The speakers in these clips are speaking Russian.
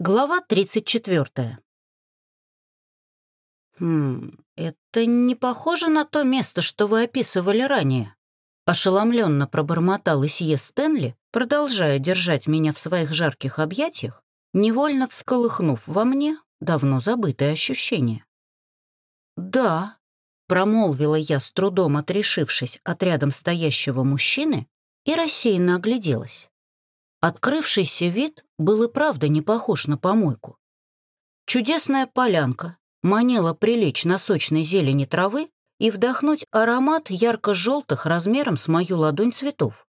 Глава 34. «Хм, это не похоже на то место, что вы описывали ранее», ошеломленно пробормотал Исье Стэнли, продолжая держать меня в своих жарких объятиях, невольно всколыхнув во мне давно забытое ощущение. «Да», — промолвила я, с трудом отрешившись от рядом стоящего мужчины, и рассеянно огляделась. Открывшийся вид был и правда не похож на помойку. Чудесная полянка манила прилечь на сочной зелени травы и вдохнуть аромат ярко-желтых размером с мою ладонь цветов.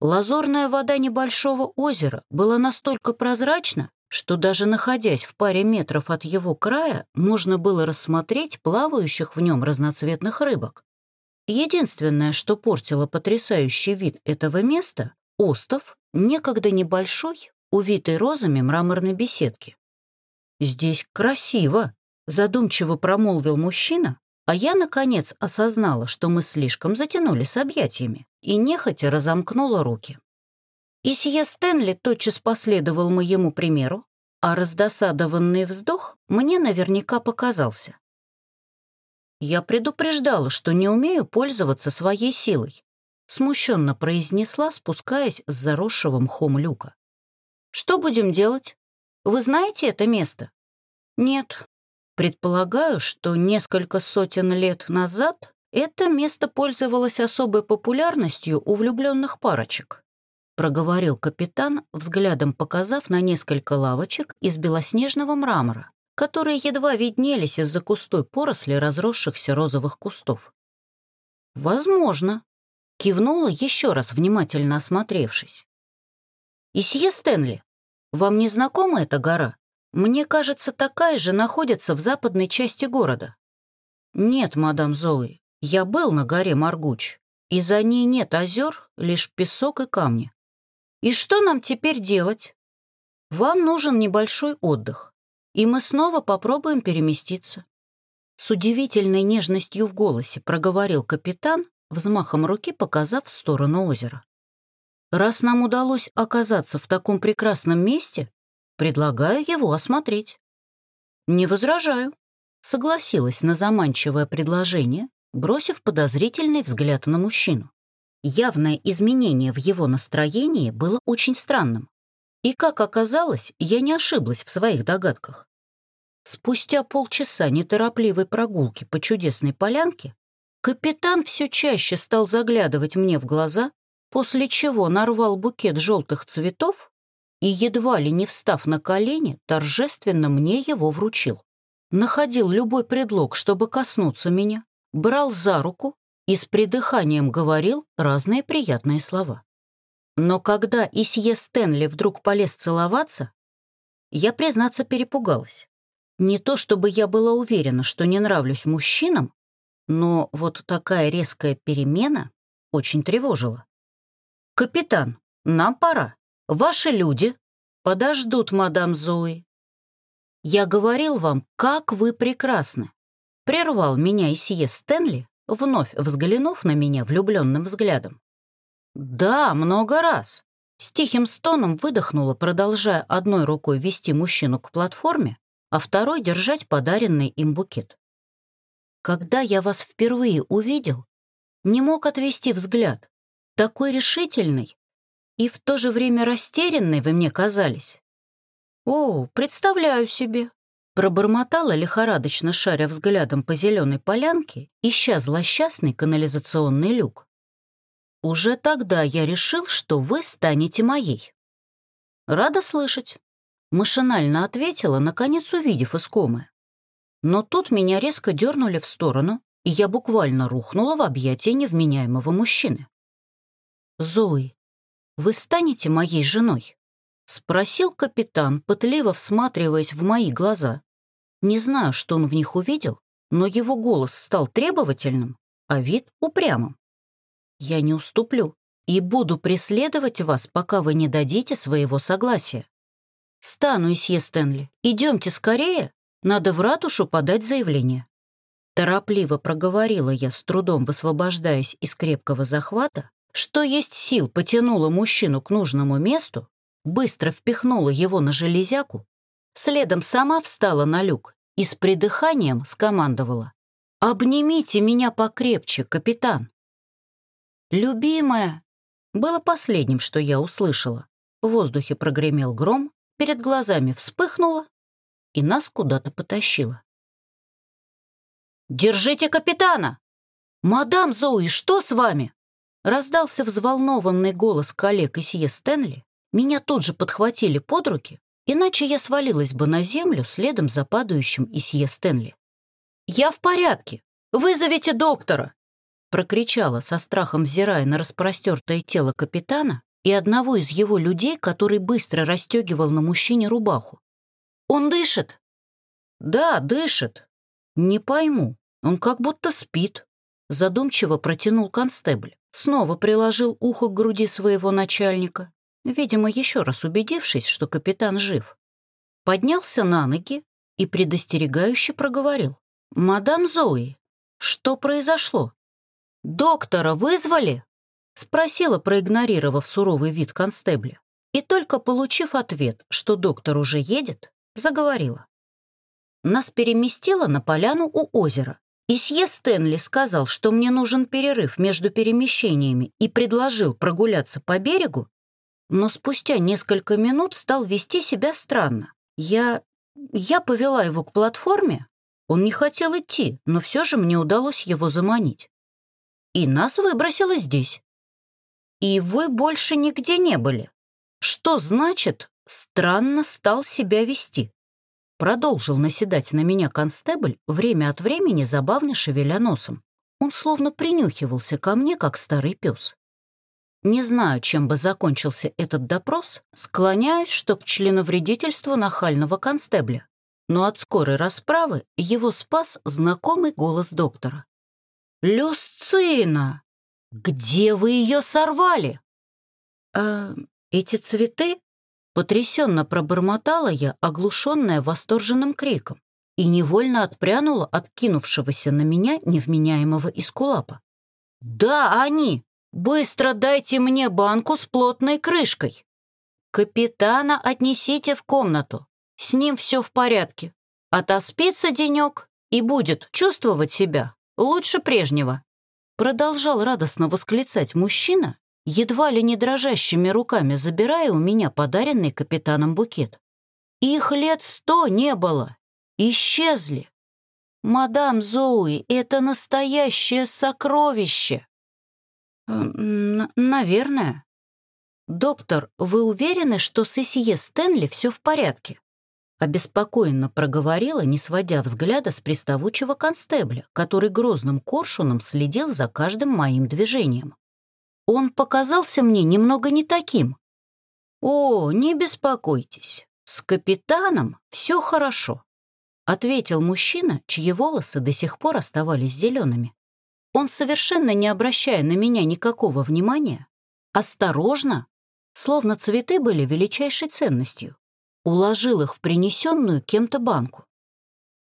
Лазурная вода небольшого озера была настолько прозрачна, что даже находясь в паре метров от его края, можно было рассмотреть плавающих в нем разноцветных рыбок. Единственное, что портило потрясающий вид этого места — остов некогда небольшой, увитой розами мраморной беседки. «Здесь красиво», — задумчиво промолвил мужчина, а я, наконец, осознала, что мы слишком затянули с объятиями, и нехотя разомкнула руки. Исье Стэнли тотчас последовал моему примеру, а раздосадованный вздох мне наверняка показался. Я предупреждала, что не умею пользоваться своей силой, смущенно произнесла, спускаясь с заросшего мхом люка. «Что будем делать? Вы знаете это место?» «Нет. Предполагаю, что несколько сотен лет назад это место пользовалось особой популярностью у влюбленных парочек», проговорил капитан, взглядом показав на несколько лавочек из белоснежного мрамора, которые едва виднелись из-за густой поросли разросшихся розовых кустов. «Возможно», Кивнула еще раз, внимательно осмотревшись. «Исье Стэнли, вам не знакома эта гора? Мне кажется, такая же находится в западной части города». «Нет, мадам Зои, я был на горе Маргуч, и за ней нет озер, лишь песок и камни. И что нам теперь делать? Вам нужен небольшой отдых, и мы снова попробуем переместиться». С удивительной нежностью в голосе проговорил капитан, взмахом руки показав в сторону озера. «Раз нам удалось оказаться в таком прекрасном месте, предлагаю его осмотреть». «Не возражаю», — согласилась на заманчивое предложение, бросив подозрительный взгляд на мужчину. Явное изменение в его настроении было очень странным. И, как оказалось, я не ошиблась в своих догадках. Спустя полчаса неторопливой прогулки по чудесной полянке Капитан все чаще стал заглядывать мне в глаза, после чего нарвал букет желтых цветов и, едва ли не встав на колени, торжественно мне его вручил. Находил любой предлог, чтобы коснуться меня, брал за руку и с придыханием говорил разные приятные слова. Но когда Исье Стэнли вдруг полез целоваться, я, признаться, перепугалась. Не то чтобы я была уверена, что не нравлюсь мужчинам, но вот такая резкая перемена очень тревожила. «Капитан, нам пора. Ваши люди подождут мадам Зои. Я говорил вам, как вы прекрасны». Прервал меня Исие Стэнли, вновь взглянув на меня влюбленным взглядом. «Да, много раз». С тихим стоном выдохнула, продолжая одной рукой вести мужчину к платформе, а второй держать подаренный им букет. Когда я вас впервые увидел, не мог отвести взгляд. Такой решительный и в то же время растерянный вы мне казались. О, представляю себе. Пробормотала лихорадочно шаря взглядом по зеленой полянке, ища злосчастный канализационный люк. Уже тогда я решил, что вы станете моей. Рада слышать. Машинально ответила, наконец увидев искомое. Но тут меня резко дернули в сторону, и я буквально рухнула в объятия невменяемого мужчины. «Зои, вы станете моей женой?» — спросил капитан, пытливо всматриваясь в мои глаза. Не знаю, что он в них увидел, но его голос стал требовательным, а вид — упрямым. «Я не уступлю и буду преследовать вас, пока вы не дадите своего согласия. Стану, Исье Стэнли, идемте скорее, надо в ратушу подать заявление. Торопливо проговорила я, с трудом высвобождаясь из крепкого захвата, что есть сил потянула мужчину к нужному месту, быстро впихнула его на железяку Следом сама встала на люк и с придыханием скомандовала. «Обнимите меня покрепче, капитан!» «Любимая!» было последним, что я услышала. В воздухе прогремел гром, перед глазами вспыхнуло и нас куда-то потащило. «Держите капитана!» «Мадам Зои, что с вами?» Раздался взволнованный голос коллег Исье Стэнли. Меня тут же подхватили под руки, иначе я свалилась бы на землю следом за падающим Исье Стэнли. «Я в порядке! Вызовите доктора!» прокричала со страхом, взирая на распростертое тело капитана и одного из его людей, который быстро расстегивал на мужчине рубаху. «Он дышит?» «Да, дышит. Не пойму, он как будто спит», задумчиво протянул констебль. Снова приложил ухо к груди своего начальника, видимо, еще раз убедившись, что капитан жив. Поднялся на ноги и предостерегающе проговорил. «Мадам Зои, что произошло? Доктора вызвали?» Спросила, проигнорировав суровый вид констебля. И только получив ответ, что доктор уже едет, заговорила. Нас переместило на поляну у озера. Исье Стэнли сказал, что мне нужен перерыв между перемещениями и предложил прогуляться по берегу, но спустя несколько минут стал вести себя странно. Я... я повела его к платформе. Он не хотел идти, но все же мне удалось его заманить. И нас выбросило здесь. И вы больше нигде не были. Что значит «странно стал себя вести»? Продолжил наседать на меня констебль, время от времени забавно шевеля носом. Он словно принюхивался ко мне, как старый пес. Не знаю, чем бы закончился этот допрос, склоняюсь, что к членовредительству нахального констебля. Но от скорой расправы его спас знакомый голос доктора. «Люсцина!» «Где вы ее сорвали?» «А эти цветы?» Потрясенно пробормотала я, оглушенная восторженным криком, и невольно отпрянула от кинувшегося на меня невменяемого искулапа. «Да, они! Быстро дайте мне банку с плотной крышкой! Капитана отнесите в комнату, с ним все в порядке. Отоспится денек и будет чувствовать себя лучше прежнего». Продолжал радостно восклицать мужчина, едва ли не дрожащими руками забирая у меня подаренный капитаном букет. Их лет сто не было. Исчезли. Мадам Зоуи, это настоящее сокровище. Н наверное. Доктор, вы уверены, что с Исье Стэнли все в порядке? Обеспокоенно проговорила, не сводя взгляда с приставучего констебля, который грозным коршуном следил за каждым моим движением. Он показался мне немного не таким. «О, не беспокойтесь, с капитаном все хорошо», ответил мужчина, чьи волосы до сих пор оставались зелеными. Он, совершенно не обращая на меня никакого внимания, осторожно, словно цветы были величайшей ценностью, уложил их в принесенную кем-то банку.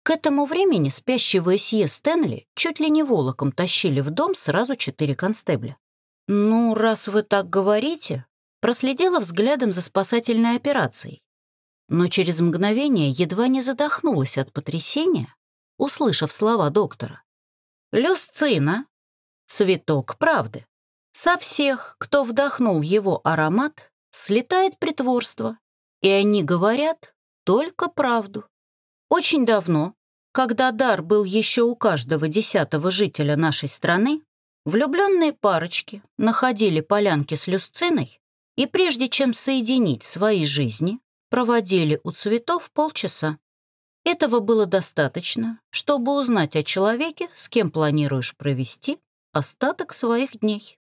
К этому времени спящего Сье Стэнли чуть ли не волоком тащили в дом сразу четыре констебля. «Ну, раз вы так говорите», проследила взглядом за спасательной операцией, но через мгновение едва не задохнулась от потрясения, услышав слова доктора. «Люсцина — цветок правды. Со всех, кто вдохнул его аромат, слетает притворство, и они говорят только правду. Очень давно, когда дар был еще у каждого десятого жителя нашей страны, влюбленные парочки находили полянки с люсциной и прежде чем соединить свои жизни, проводили у цветов полчаса. Этого было достаточно, чтобы узнать о человеке, с кем планируешь провести остаток своих дней.